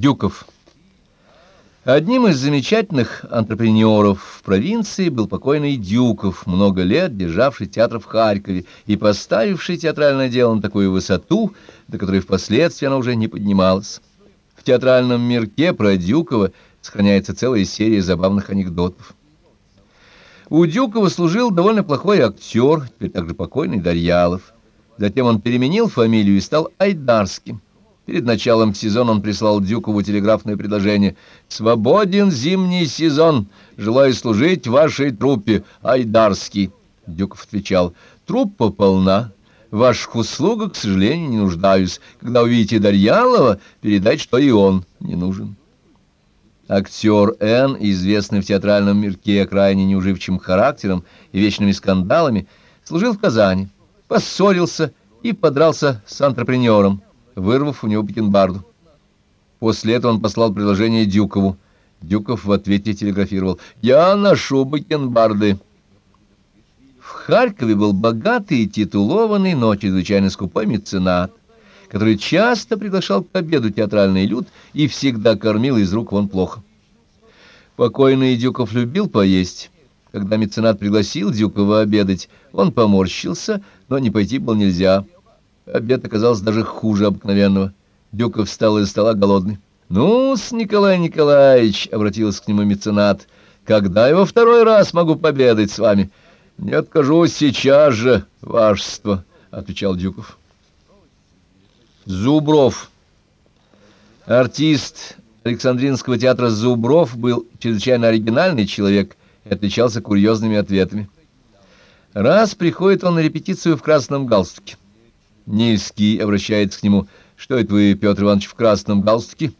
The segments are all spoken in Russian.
Дюков. Одним из замечательных антрепренеров в провинции был покойный Дюков, много лет державший театр в Харькове и поставивший театральное дело на такую высоту, до которой впоследствии оно уже не поднималось. В театральном мирке про Дюкова сохраняется целая серия забавных анекдотов. У Дюкова служил довольно плохой актер, теперь также покойный Дарьялов. Затем он переменил фамилию и стал Айдарским. Перед началом сезона он прислал Дюкову телеграфное предложение «Свободен зимний сезон, желаю служить вашей труппе, Айдарский». Дюков отвечал «Труппа полна, в ваших услугах, к сожалению, не нуждаюсь. Когда увидите Дарьялова, передать, что и он не нужен». Актер Н, известный в театральном мирке крайне неуживчивым характером и вечными скандалами, служил в Казани, поссорился и подрался с антрепренером вырвав у него бакенбарду. После этого он послал предложение Дюкову. Дюков в ответе телеграфировал «Я ношу бакенбарды». В Харькове был богатый и титулованный, но чрезвычайно скупой меценат, который часто приглашал к обеду театральный люд и всегда кормил из рук вон плохо. Покойный Дюков любил поесть. Когда меценат пригласил Дюкова обедать, он поморщился, но не пойти было нельзя. Обед оказался даже хуже обыкновенного. Дюков встал из стола голодный. «Ну-с, Николай Николаевич», — обратился к нему меценат, — «когда я во второй раз могу победать с вами?» «Не откажусь сейчас же, вашество», — отвечал Дюков. Зубров. Артист Александринского театра Зубров был чрезвычайно оригинальный человек и отличался курьезными ответами. Раз приходит он на репетицию в красном галстуке. Нильский обращается к нему. «Что это вы, Петр Иванович, в красном галстуке?»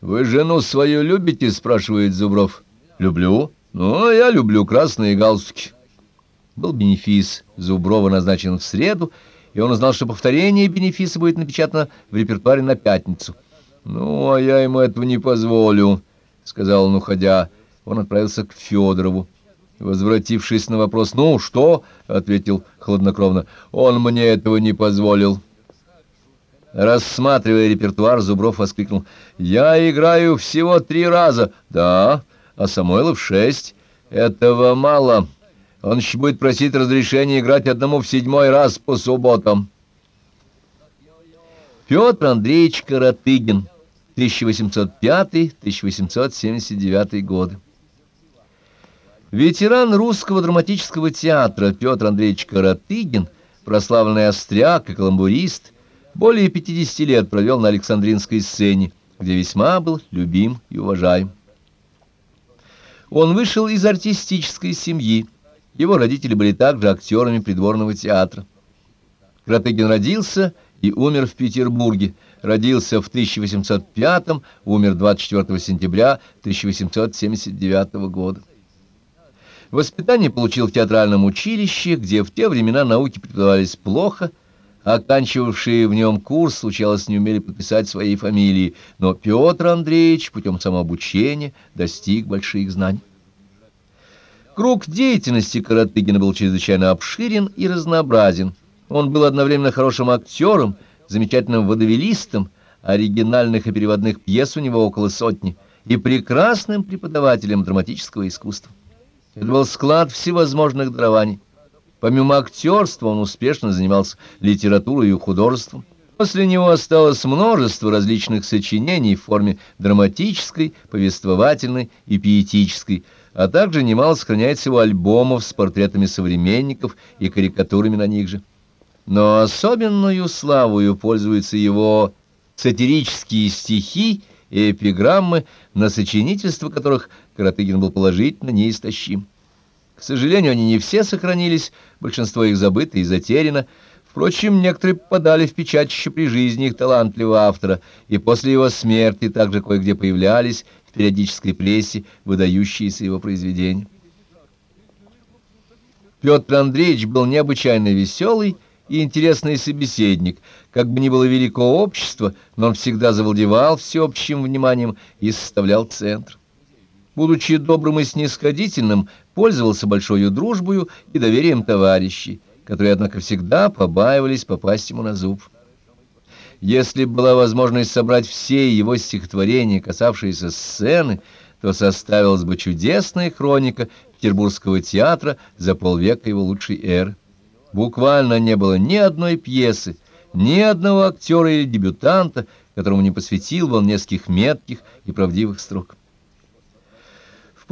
«Вы жену свою любите?» — спрашивает Зубров. «Люблю. Ну, я люблю красные галстуки». Был бенефис Зуброва назначен в среду, и он узнал, что повторение бенефиса будет напечатано в репертуаре на пятницу. «Ну, а я ему этого не позволю», — сказал он, уходя. Он отправился к Федорову. Возвратившись на вопрос «Ну, что?» — ответил хладнокровно. «Он мне этого не позволил». Рассматривая репертуар, Зубров воскликнул. «Я играю всего три раза». «Да, а Самойлов шесть. Этого мало. Он еще будет просить разрешения играть одному в седьмой раз по субботам». Петр Андреевич Каратыгин, 1805-1879 годы. Ветеран русского драматического театра Петр Андреевич Каратыгин, прославленный остряк и каламбурист, более 50 лет провел на Александринской сцене, где весьма был любим и уважаем. Он вышел из артистической семьи. Его родители были также актерами придворного театра. Каратыгин родился и умер в Петербурге. Родился в 1805 умер 24 сентября 1879 года. Воспитание получил в театральном училище, где в те времена науки преподавались плохо, оканчивавшие в нем курс, случалось, не умели подписать своей фамилии, но Петр Андреевич путем самообучения достиг больших знаний. Круг деятельности Каратыгина был чрезвычайно обширен и разнообразен. Он был одновременно хорошим актером, замечательным водовелистом, оригинальных и переводных пьес у него около сотни, и прекрасным преподавателем драматического искусства. Это был склад всевозможных дарований. Помимо актерства он успешно занимался литературой и художеством. После него осталось множество различных сочинений в форме драматической, повествовательной и пиетической, а также немало сохраняется его альбомов с портретами современников и карикатурами на них же. Но особенную славою пользуются его сатирические стихи и эпиграммы, на сочинительство которых Каратыгин был положительно неистощим. К сожалению, они не все сохранились, большинство их забыто и затеряно. Впрочем, некоторые попадали в печать еще при жизни их талантливого автора, и после его смерти также кое-где появлялись в периодической прессе выдающиеся его произведения. Петр Андреевич был необычайно веселый, и интересный собеседник. Как бы ни было великого общества, но он всегда завладевал всеобщим вниманием и составлял центр. Будучи добрым и снисходительным, пользовался большой дружбою и доверием товарищей, которые, однако, всегда побаивались попасть ему на зуб. Если бы была возможность собрать все его стихотворения, касавшиеся сцены, то составилась бы чудесная хроника Петербургского театра за полвека его лучшей эры. Буквально не было ни одной пьесы, ни одного актера или дебютанта, которому не посвятил бы он нескольких метких и правдивых строк.